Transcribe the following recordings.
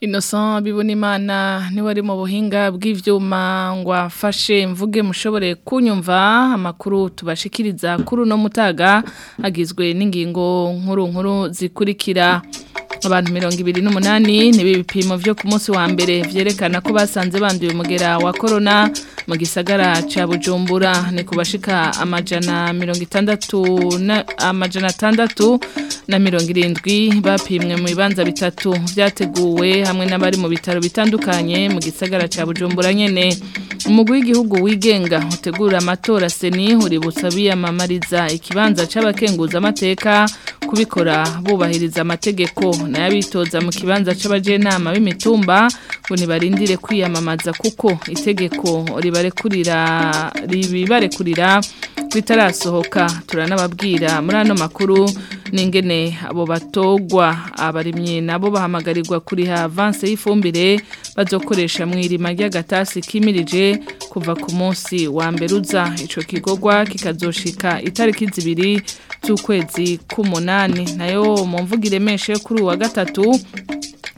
Innocent Bibonimana ni wari mu buhinga bw'ivyuma ngo afashe mvuge mushobore kunyumva amakuru tubashikiriza kuri no mutaga agizwe n'ingingo nkuru nkuru zikurikira abantu mirongo ibiri n'umunani ni ibipimo byo ku munsi wa mbere vyerekana ko basanze banduye mugera wa korona mu gisagara cya bujumbura ni ku amajana mirongo itandatu amajana atandatu na mirongo irindwi bapimwe mu bibanza bitatu byateguwe hamwe n'abari mu bitaro bitandukanye mu gisagara cya bujumbura nyine umugwi w'igihugu wigenga utegura amatora seni uributsa biyamamariza ikibanza cy'abakenguza amateka kubikora bubahiriza amategeko n'ayabitoza mu kibanza cy'abajenama b'imitumba ngo ntibarindire kwiyamamaza kuko itegeko ribarekurira ribibarekurira ritarasohoka turanababwira muri ano makuru n'ingene abo batogwa abarimye nabo bahamagarirwa kuri ha avance y'ifumbire bazokoresha mu irima ry'agatasi kimirije kuva ku munsi wa mbere uza ico kigogwa kikazoshika itariki zibiri z'ukwezi k'umunani nayo mu mvugire iremeshe kuri uwa gatatu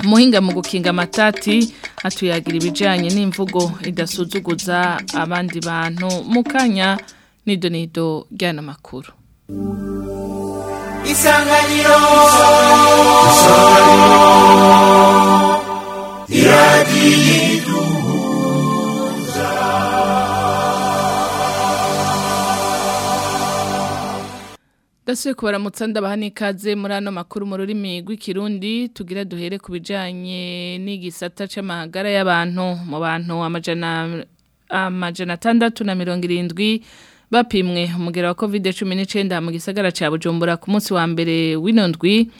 umuhinga mu gukinga matati atuyagira ibijyanye n'imvugo idasuzuguza abandi bantu mukanya kanya n'ido nido ry'anamakuru isanganiro iragiduhuza dasuye kubaramutsa ndabaha ikaze muri ano makuru mu rurimi rw'ikirundi tugira duhere ku bijyanye n'igisata cy'amahagara y'abantu mu bantu amajana atandatu na mirongo irindwi bapimwe umugera wa covid cumi n'icyenda mu gisagara cya bujumbura ku munsi wa mbere w'inondwi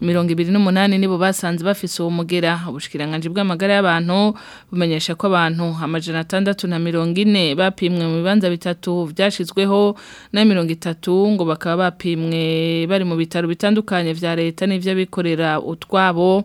mirongo ibiri n'umunani nibo basanze bafise uwo mugera ubushikiranganje bw'amagara y'abantu bumenyesha ko abantu amajana atandatu na mirongo ine bapimwe mu bibanza bitatu byashizweho na mirongo itatu ngo bakaba bapimwe bari mu bitaro bitandukanye vya leta nivyo bikorera utwabo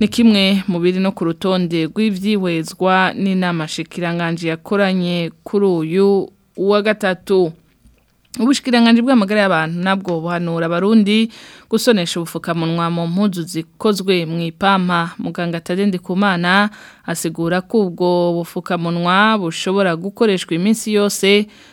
ni kimwe mu no ku rutonde rw'ibyibwezwa n'inama yakoranye kuri uyu wa gatatu ubushikiranganji bw'amagara y'abantu nabwo buhanura abarundi gusonesha ubufukamunwa mu mpuzu zikozwe mu ipampa muganga atagende kumana asigura ko ubwo bufukamunwa bushobora gukoreshwa iminsi yose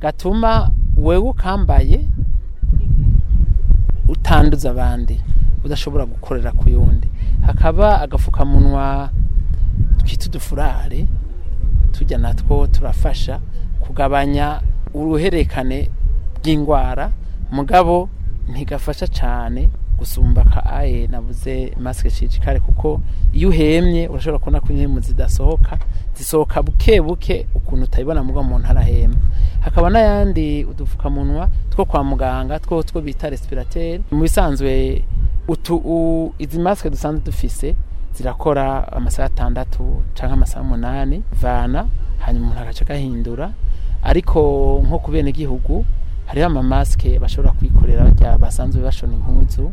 gatuma wewe ukambaye utanduza abandi udashobora gukorera ku yundi hakaba agapfukamunwa twita udufurare tujya natwo turafasha kugabanya uruherekane bw'indwara mugabo ntigafasha cyane gusumba ka aye nabuze masike shijikare kuko iyo uhemye urashobora kubona ko impemu zidasohoka zisohoka buke buke ukuntu utabibona mugabo umuntu arahembwa hakaba n'ayandi udupfukamunwa two kwa muganga two two bita resipirateri mu bisanzwe izi masike dusanzwe dufise zirakora amasaha atandatu cyangwa amasaha umunani vana hanyuma umuntu agaca agahindura ariko nko ku benegihugu hariho amamasike bashobora kwikorera basanzwe bashona impunzu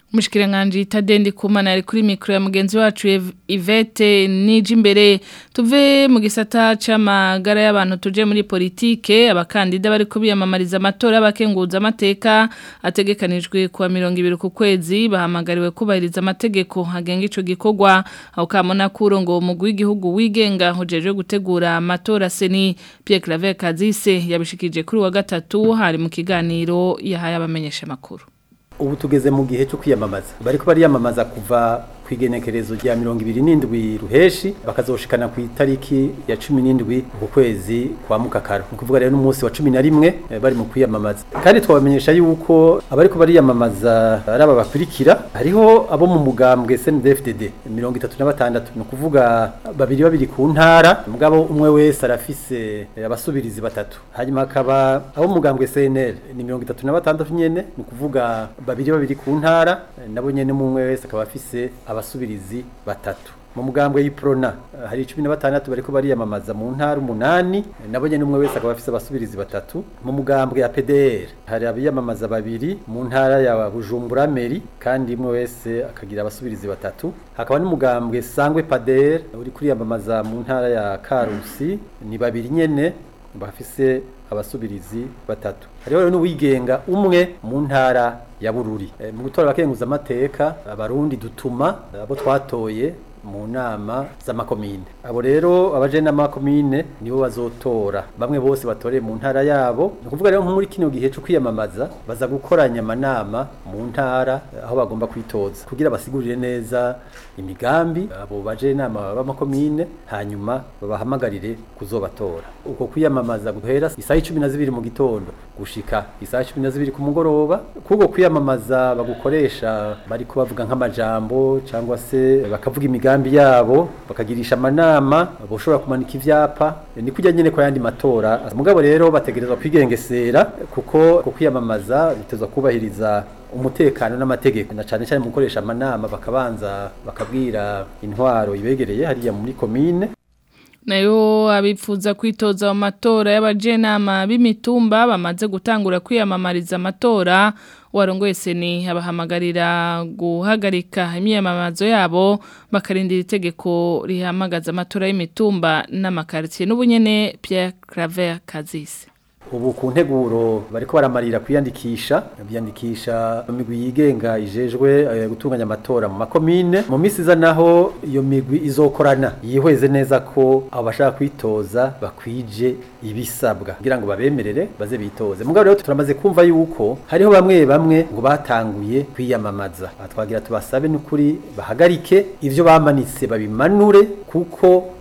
mushikiranganje itadende kumana ari kuri mikro ya mugenzi wacu Ivete niji imbere tuve mu gisata c'amagara y'abantu tuje muri politike abakandida bari kubiyamamariza amatora abakenguza amateka ategekanijwe kuwa 200 ku kwezi bahamagariwe kubahiriza amategeko hagenga ico gikogwa aho kamona kurongo umugwi w'igihugu wigenga hojeje gutegura amatora seni Pierre Claver Kazise yabishikije kuri wa gatatu hari mu kiganiro yahaye abamenyesha makuru ubu tugeze mu gihe cyo kwiyamamaza bariko bariyamamaza kuva ku rya mirongo ibiri n'indwi ruheshi bakazoshikana ku itariki ya cumi n'indwi ku kwezi kwa mukakaro ni rero n'umunsi wa cumi na rimwe eh, bari mu kwiyamamaza kandi twabamenyesha yuko abari ko bariyamamaza ari aba bakurikira hariho abo mu mugambwe SNDFDD mirongo itatu na batandatu ni kuvuga babiri babiri ku ntara mugabo umwe wese arafise eh, abasubirizi batatu hanyuma akaba abo mu mugambwe CNL ni mirongo itatu na batandatu nyene ni ukuvuga babiri babiri ku ntara eh, nabo nyene umwe wese akaba afise abasubirizi batatu mu mugambwe y'iprona eh, hari icumi na batandatu bariko mu ntara umunani eh, nabo nyene umwe wese akaba afise abasubirizi batatu mu mugambwe ya PDR hari abiyamamaza babiri mu ntara ya Bujumbura Meri kandi umwe wese akagira abasubirizi batatu hakaba n'umugambwe Sangwe PDR uri kuriyamamaza mu ntara ya Karusi ni babiri nyene bafise abasubirizi batatu hariho n'uwigenga umwe mu ntara ya bururi eh, mu gutora abakenguzamateka abarundi dutuma abo twatoye mu nama z'amakomine abo rero abajenama komine nibo bazotora bamwe bose batoreye mu ntara yabo ni ukuvuga rero muri kino gihe cyo kwiyamamaza baza gukoranya amanama mu ntara aho bagomba kwitoza kugira basigurire neza imigambi abo baje inama b'amakomine hanyuma babahamagarire kuzobatora uko kwiyamamaza guhera isaha cumi na zibiri mu gitondo gushika isaha cumi na zibiri ku mugoroba kuko kwiyamamaza bagukoresha bari kubavuga nk'amajambo cyangwa se bakavuga imigambi imigambi yabo bakagirisha amanama bashobora kumanika ibyapa ni kujya nyine ku yandi matora mugabo rero bategerezwa kwigengesera kuko ku kwiyamamaza bitezwa kubahiriza umutekano n'amategeko na cyane cyane mu gukoresha amanama bakabanza bakabwira intwaro ibegereye hariya muri komine nayo abifuza kwitoza amatora y'abajenama b'imitumba bamaze gutangura kwiyamamariza amatora uwarongoye seni abahamagarira guhagarika imyiyamamazo yabo bakarindira itegeko rihamagaza amatora y'imitumba n'amakaritiye n'ubunyene Pierre Claver Kazisi ubu ku nteguro bariko baramarira kwiyandikisha byandikisha migwi yigenga ijejwe eh, gutunganya amatora mu makomine mu minsi iza naho iyo migwi izokorana yihweze neza ko abo bashaka kwitoza bakwije ibisabwa kugira ngo babemerere baze bitoze mugabo rero turamaze kumva yuko hariho bamwe bamwe ngo batanguye kwiyamamaza twagira tubasabe n'ukuri bahagarike ivyo bamanitse babimanure kuko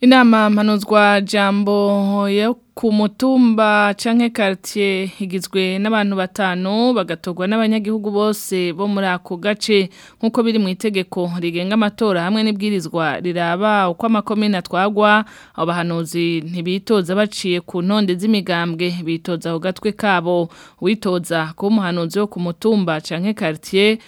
inama mpanuzwa jambo yo ku mutumba canke quartier igizwe n'abantu batanu bagatogwa n'abanyagihugu bose bo muri ako gace nkuko biri mu itegeko rigenga amatora hamwe n'ibwirizwa riraba uko amakomine atwagwa abo bahanuzi ntibitoza baciye ku ntonde z'imigambwe bitoza ku gatwe kabo witoza kuba umuhanuzi wo ku mutumba abwirizwa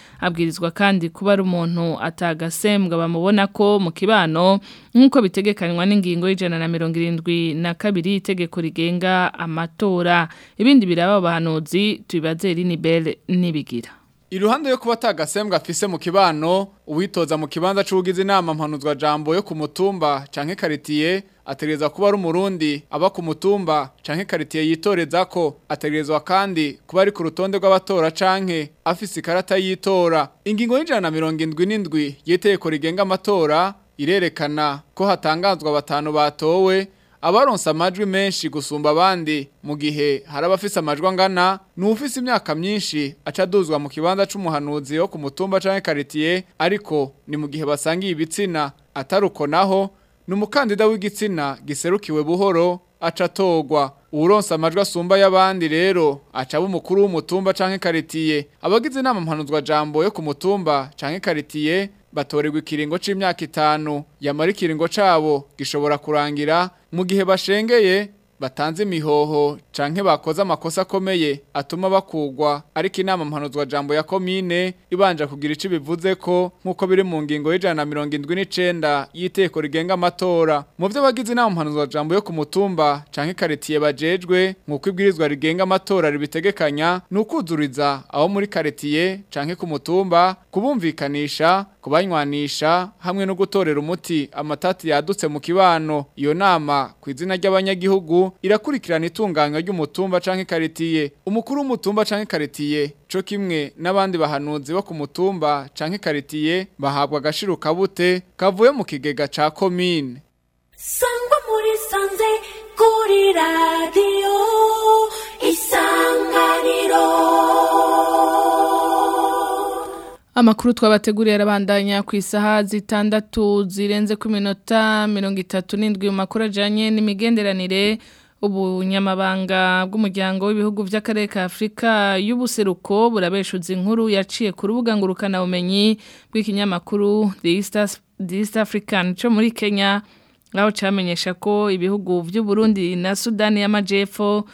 kandi kuba ari umuntu atagasembwa bamubona ko mu kibano nkuko bitegekanywa n'ingingo y'ijana na mirongo irindwi na kabiri itegeko rigenga amatora ibindi biraba abahanuzi tubibaze rinibere n'ibigira iruhande yo kuba atagasembwa afise mu kibano uwitoza mu kibanza c'ubugize inama mpanuzwa jambo yo ku mutumba canke karitiye ategerezwa kuba ari umurundi aba ku mutumba canke karitiye yitoreza ko ategerezwa kandi kuba ari ku rutonde rw'abatora canke afise ikarata yitora ingingo y'ijana na mirongo indwi n'indwi y'itegeko rigenga amatora irerekana ko hatangazwa batanu batowe abaronse amajwi menshi gusumba abandi mu gihe hari abafise amajwi angana ni ufise imyaka myinshi acaduzwa mu kibanda cy’umuhanuzi wo ku mutumba canke karitiye ariko ni mu gihe basangiye ibitsina ataruko naho umukandida w'igitsina giserukiwe buhoro acatogwa, atorwa uwuronse amajwi asumba y'abandi rero aca umukuru w'umutumba canke karitiye abagize inama mpanuzwa Jambo yo ku mutumba canke karitiye batorerwa ikiringo c'imyaka itanu yamara ikiringo cabo gishobora kurangira mu gihe bashengeye batanze imihoho canke bakoze amakosa akomeye atuma bakugwa ariko inama mpanuzwa jambo ya komine ibanja kugira ico bivuze ko nkuko biri mu ngingo y'ijana mirongo indwi n'icenda y'iteko rigenga amatora mu vyo bagize inama mpanuzwa jambo yo ku mutumba canke karitiye bajejwe nkuko ibwirizwa rigenga amatora ribitegekanya ni ukuzuriza aho muri karitiye canke ku mutumba kubumvikanisha kubanywanisha hamwe no gutorera umuti amatati yadutse mu kibano iyo nama ku izina ry'abanyagihugu irakurikirana itunganywa ry'umutumba canke karitiye umukuru w'umutumba canke karitiye co kimwe n'abandi bahanuzi bo ku mutumba canke karitiye bahabwa agashiro kabute kavuye mu kigega ca komine sangwa muri sanze kuri radio isanganiro Amakuru twabateguriye arabandanya ku isaha zitandatu zirenze ku minota 37 mu makuru ajanye n'imigenderanire ubunyamabanga bw'umuryango w'ibihugu by'akarere ka Afrika y'ubuseruko burabeshuza inkuru yaciye ku rubuga ngurukana bumenyi bw'ikinyamakuru The East, The East African cyo muri Kenya aho cyamenyesha ko ibihugu by'u Burundi na Sudani y'Amajepfo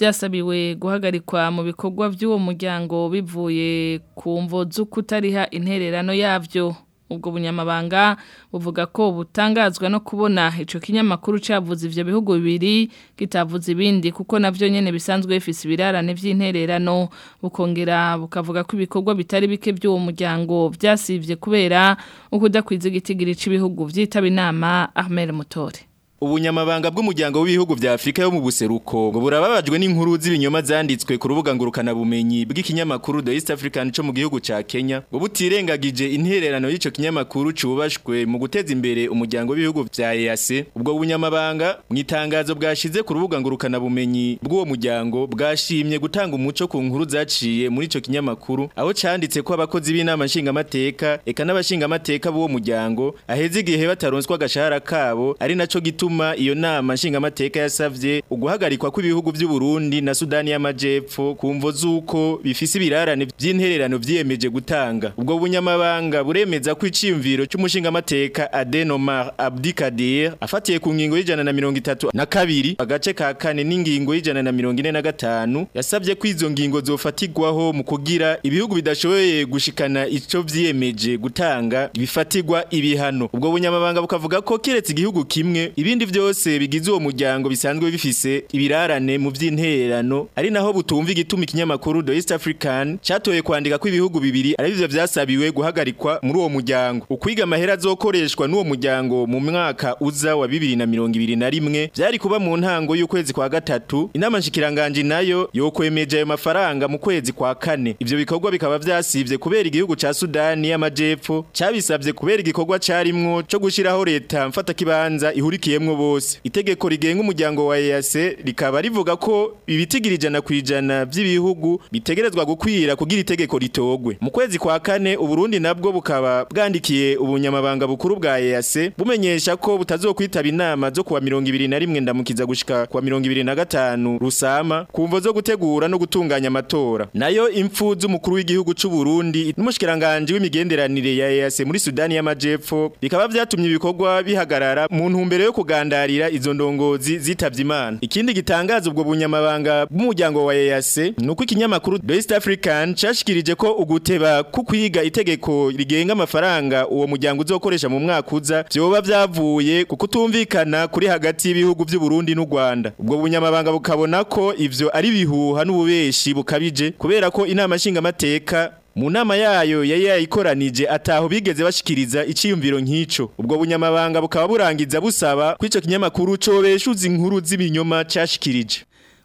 byasabiwe guhagarikwa mu bikorwa by'uwo muryango bivuye ku mvo z'ukutariha intererano yabyo ubwo bunyamabanga buvuga ko butangazwa no kubona ico kinyamakuru cavuze ivyo bihugu bibiri kitavuze ibindi kuko navyo nyene bisanzwe bifise ibirarane vy'intererano bukongera bukavuga ko ibikorwa bitari bike by'uwo muryango byasivye kubera ukudakwiza igitigiri c'ibihugu vyitaba inama Ahmed Mutore ubunyamabanga bw'umuryango w'ibihugu bya Afrika yo mu buseruko burababajwe n'inkuru z'ibinyoma zanditswe ku rubuga ngurukana bumenyi bw'ikinyamakuru The East African cyo mu gihugu cya Kenya ngo butirengagije intererano y'ico kinyamakuru cubashwe mu guteza imbere umuryango w'ibihugu bya EAC ubwo bunyamabanga itangazo bwashize ku rubuga ngurukana bumenyi bw'uwo muryango bwashimye gutanga umuco ku nkuru zaciye muri ico kinyamakuru aho cyanditse ko abakozi b'inama nshingamateka eka n'abashingamateka b'uwo muryango aheze igihe bataronswa agashahara kabo ari naco gituma gutuma iyo nama nshingamateka yasavye uguhagarikwa kw'ibihugu by'u Burundi na Sudani y'Amajepfo kumvo z'uko bifise ibirarane by'intererano byiyemeje gutanga ubwo bunyamabanga buremeza ko icimviro c'umushingamateka Adenomar Abdikadir afatiye ku ngingo y'ijana na mirongo itatu na kabiri agace ka kane n'ingingo y'ijana na mirongo ine na gatanu yasabye ko izo ngingo zofatigwaho mu kugira ibihugu bidashoboye gushikana icyo vyiyemeje gutanga bifatigwa ibihano ubwo bunyamabanga bukavuga ko keretse igihugu kimwe ibi ibindi vyose bigize uwo muryango bisanzwe bifise ibirarane mu vy'intererano ari naho butumva igituma ikinyamakuru The East African catoye kwandika ko ibihugu bibiri ari bivyo vyasabiwe guhagarikwa muri uwo muryango ukwiga amahera azokoreshwa n'uwo muryango mu mwaka uza wa 2021 vyari kuba mu ntango y'ukwezi kwa gatatu inama nshikiranganje nayo yokwemeje ayo mafaranga mu kwezi kwa kane ivyo bikorwa bikaba vyasivye kubera igihugu ca Sudani y'amajepfo cabisavye kubera igikorwa carimwo co gushiraho leta mfata kibanza ihurikiyemo bamwe bose itegeko rigenga umuryango wa EAC rikaba rivuga ko ibitigira ijana ku ijana by'ibihugu bitegerezwa gukwira kugira itegeko ritogwe mu kwezi kwa kane uburundi nabwo bukaba bwandikiye ubunyamabanga bukuru bwa EAC bumenyesha ko butazokwitaba inama zo kuwa 2021 ndamukiza gushika kuwa 2025 rusama kumvo zo gutegura no gutunganya amatora nayo impfu umukuru w'igihugu cy'u Burundi n'umushikiranganje w'imigenderanire ya EAC muri Sudani y'Amajepfo bikaba byatumye ibikorwa bihagarara mu ntumbero yo kugara kugandarira izo ndongozi zitabye imana ikindi gitangaza ubwo bunyamabanga bw'umuryango wa EAC nuko ikinyamakuru Best African cashikirije ko uguteba kukwiga itegeko rigenga amafaranga uwo muryango uzokoresha mu mwaka uza byoba byavuye kukutumvikana kuri hagati y'ibihugu by'u Burundi n'u Rwanda ubwo bunyamabanga bukabona ko ivyo ari bihuha n'ububeshi bukabije kubera ko inama nshingamateka mu nama yayo yari yayikoranije ataho bigeze bashikiriza iciyumviro nk'ico ubwo bunyamabanga bukaba burangiza busaba ko ico kinyamakuru cobeshuza inkuru z'ibinyoma cashikirije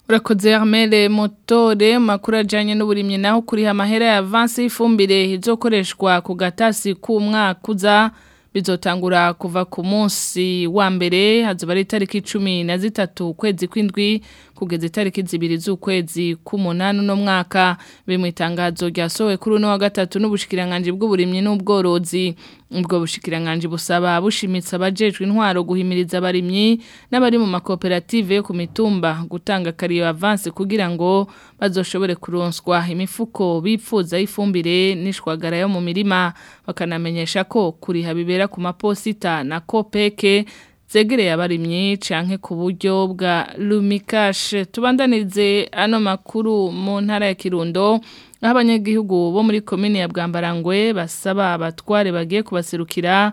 urakoze Armel motore makuru ajanye n'uburimye naho kuri amahera ya avance y'ifumbire izokoreshwa ku gatasi k'umwaka uza bizotangura kuva ku munsi wa mbere hazuba ari itariki 13 kwezi kw'indwi kugeza itariki z'ukwezi kumunanu uno mwaka biri mu itangazo ryasohowe kuri uno wa gatatu n'ubushikiranganje bw'uburimyi n'ubworozi ubwo bushikiranganje busaba bushimitse abajejwe intwaro guhimiriza abarimyi n'abari mu makoperative yo ku mitumba gutanga kariyo avance kugira ngo bazoshobore kuronswa imifuko bifuza ifumbire n'ishwagara yo mu mirima bakanamenyesha ko kuriha bibera ku maposita na kopeke zegereye abarimyi canke ku buryo bwa Lumikash tubandanirize ano makuru mu ntara ya Kirundo aho abanyagihugu bo muri Komini ya Bwambarangwe basaba abatware bagiye kubaserukira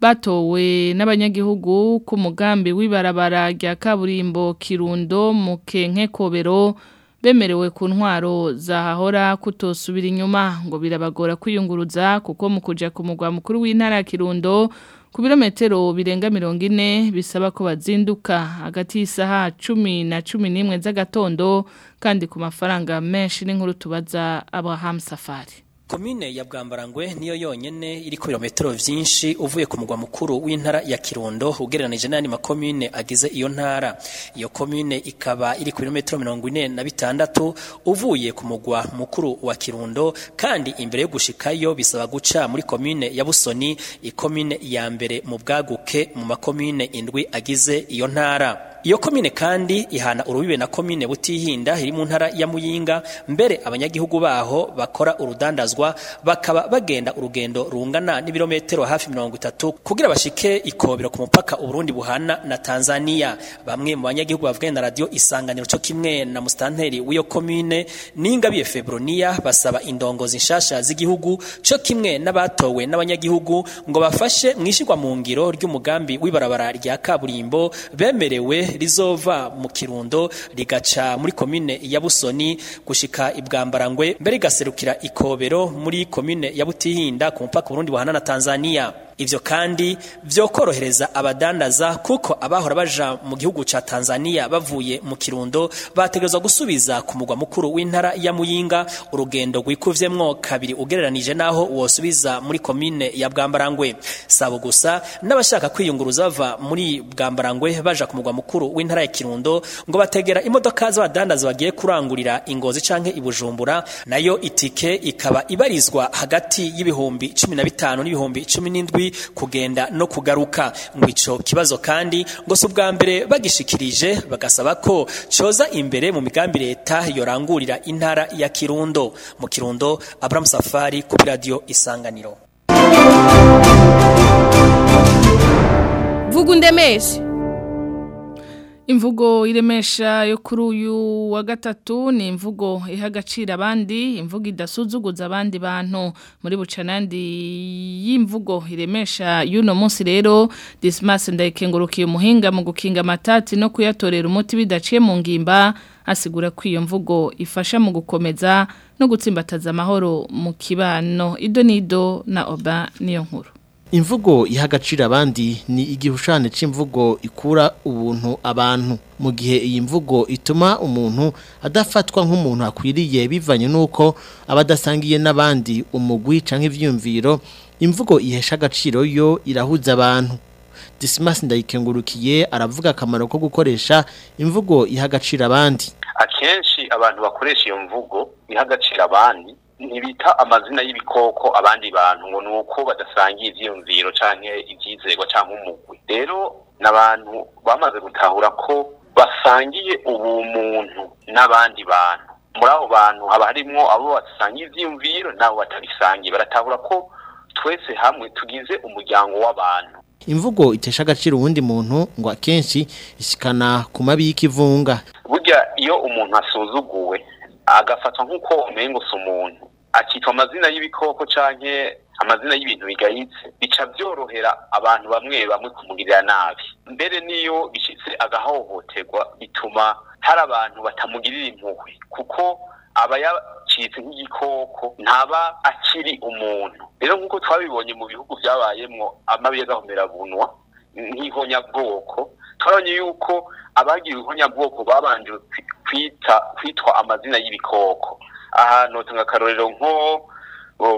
batowe n'abanyagihugu ku mugambi w'ibarabara rya kaburimbo Kirundo mu kenke Kobero bemerewe ku ntwaro zahahora kutosubira inyuma ngo birabagora kwiyunguruza kuko mu kuja ku mugwa mukuru w'intara ya Kirundo ku birometero birenga mirongo ine bisaba ko bazinduka hagati y'isaha cumi na cumi n'imwe z'agatondo kandi ku mafaranga menshi n'inkuru tubaza abahamusafari komine ya bwambarangwe niyo yonyine iri ku birometero vyinshi uvuye ku mugwa mukuru w'intara ya kirundo ugereranije n'ayandi makomine agize iyo ntara iyo komine ikaba iri ku birometero mirongo ine na bitandatu uvuye ku mugwa mukuru wa kirundo kandi imbere yo gushikayo bisaba guca muri komine ya busoni ikomine ya mbere mu bwaguke mu makomine indwi agize iyo ntara iyo komine kandi ihana urubibe na komine butihinda iri mu ntara ya muyinga mbere abanyagihugu baho bakora urudandazwa bakaba bagenda urugendo rungana n'ibirometero hafi mirongo itatu kugira bashike ikobero ku mupaka uburundi buhana na tanzania bamwe mu banyagihugu bavuganye na radiyo isanganiro cyo kimwe na musitanteri w'iyo komine n'ingabiye febroniya basaba indongozi nshasha z'igihugu cyo kimwe n'abatowe n'abanyagihugu ngo bafashe mu ishyirwa mu ngiro ry'umugambi w'ibarabara rya kaburimbo bemerewe rizova mu kirundo rigaca muri komine ya busoni gushika ibwambarangwe mbere igaserukira ikobero muri komine ya butihinda ku mupaka Burundi buhana na Tanzania ibyo kandi byo korohereza abadandaza kuko abahora baja mu gihugu cya Tanzania bavuye mu kirundo bategerezwa gusubiza ku mugwa mukuru w'intara ya Muyinga urugendo rwikuvyemwo kabiri ugereranije naho wosubiza muri komine ya Bwambarangwe sabo gusa n'abashaka kwiyunguruza bava muri Bwambarangwe baja ku mugwa mukuru w'intara ya Kirundo ngo bategera imodoka z'abadandaza bagiye kurangurira ingozi canke ibujumbura nayo itike ikaba ibarizwa hagati y'ibihumbi 15 n'ibihumbi 17 kugenda no kugaruka ngo icyo kibazo kandi ngo si ubwa mbere bagishikirije bagasaba ko cyoza imbere mu migambi leta yorangurira intara ya kirundo mu kirundo aburamu safari kuri radiyo isanganiro vuga imvugo iremesha yo kuri uyu wa gatatu ni imvugo iha agaciro abandi imvugo idasuzuguza abandi bantu muri bucanandi y'imvugo iremesha y'uno munsi rero disimasi ndayikengurukiye umuhinga mu gukinga amatati no kuyatorera umuti bidaciye mu ngimba asigura ku iyo mvugo ifasha mu gukomeza no gutsimbataza amahoro mu kibano Idonido na oba niyo nkuru imvugo iha abandi ni igihushanyo cy'imvugo ikura ubuntu abantu mu gihe iyi mvugo ituma umuntu adafatwa nk'umuntu akwiriye bivanye n'uko aba n'abandi umugwi cyangwa ibyiyumviro imvugo ihesha agaciro yo irahuza abantu Dismas ndayikengurukiye aravuga akamaro ko gukoresha imvugo iha abandi akenshi abantu bakoresha iyo mvugo ihagacira abandi ntibita amazina y'ibikoko abandi bantu ngo ni uko badasangiye ibyiyumviro cyangwa ibyizerwa cyangwa umugwi rero n'abantu bamaze gutahura ko basangiye ubu muntu n'abandi bantu muri abo bantu haba harimo abo basangiye ibyiyumviro n'abo batabisangiye baratahura ko twese hamwe tugize umuryango w'abantu imvugo itesha agaciro ubundi muntu ngo akenshi isikana ku mabi y'ikivunga burya iyo umuntu asuzuguwe agafatwa nk'uko umengo si umuntu akitwa amazina y'ibikoko canke amazina y'ibintu bigayitse bica byorohera abantu bamwe bamwe kumugirira nabi mbere niyo bishyitse agahohoterwa bituma hari abantu batamugirira impuhwe kuko aba yacitse nk'igikoko ntaba akiri umuntu rero nk'uko twabibonye mu bihugu byabayemo amabi y'agahomerabunwa nk'ihonyabwoko turabonye yuko abagira ihonyabwoko babanje kwita kwitwa amazina y'ibikoko aha notanga akarorero nko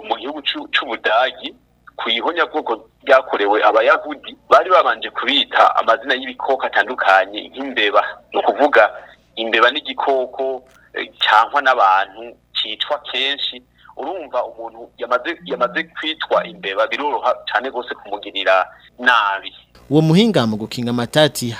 mu gihugu cy'ubudagi ku ihonyabwoko ryakorewe abayahudi bari babanje kubita amazina y'ibikoko atandukanye nk'imbeba ni ukuvuga imbeba n'igikoko e, cyangwa n'abantu cyitwa kenshi urumva umuntu yamaze kwitwa imbeba biroroha cyane rwose kumugirira nabi uwo muhinga mu gukinga amatati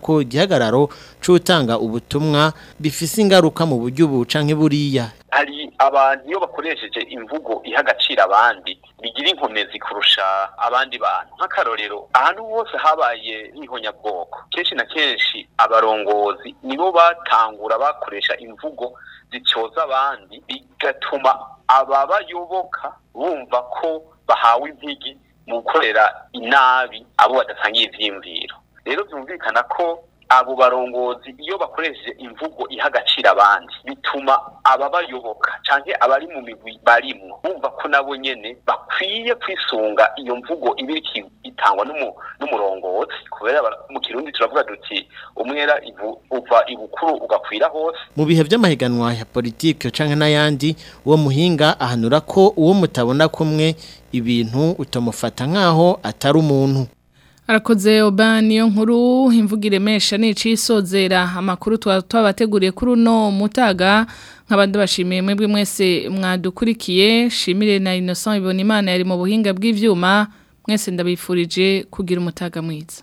ko gihagararo cy'utanga ubutumwa bifise ingaruka mu buryo buca nk'iburiya hari abantu iyo bakoresheje imvugo iha abandi bigira inkomezi kurusha abandi bantu nk'akarorero ahantu hose habaye n'ihonyabwoko kenshi na kenshi abarongozi nibo batangura bakoresha imvugo zicyoza abandi bigatuma ababayoboka bumva ko bahawe impigi mu gukorera inabi abo badasangiye ibyiyumviro rero byumvikana ko abo barongozi iyo bakoresheje imvugo iha agaciro abandi bituma ababayoboka cyangwa abari mu migwi barimo bumva ko nabo nyine bakwiye kwisunga iyo mvugo iba itangwa n'umurongozi kubera mu kirundi turavuga duti umwera uva ibukuru ugakwira hose mu bihe by'amahiganwa ya politiki cyangwa n'ayandi uwo muhinga ahanura ko uwo mutabona kumwe ibintu utamufata nk'aho atari umuntu arakoze oba niyo nkuru imvugire iremesha n'icisozera amakuru tuba twabateguriye kuri uno mutaga nk'abandi bashimiye mwebwe mwese mwadukurikiye shimire na Innocent Imana yari mu buhinga bw'ivyuma mwese ndabifurije kugira umutaga mwiza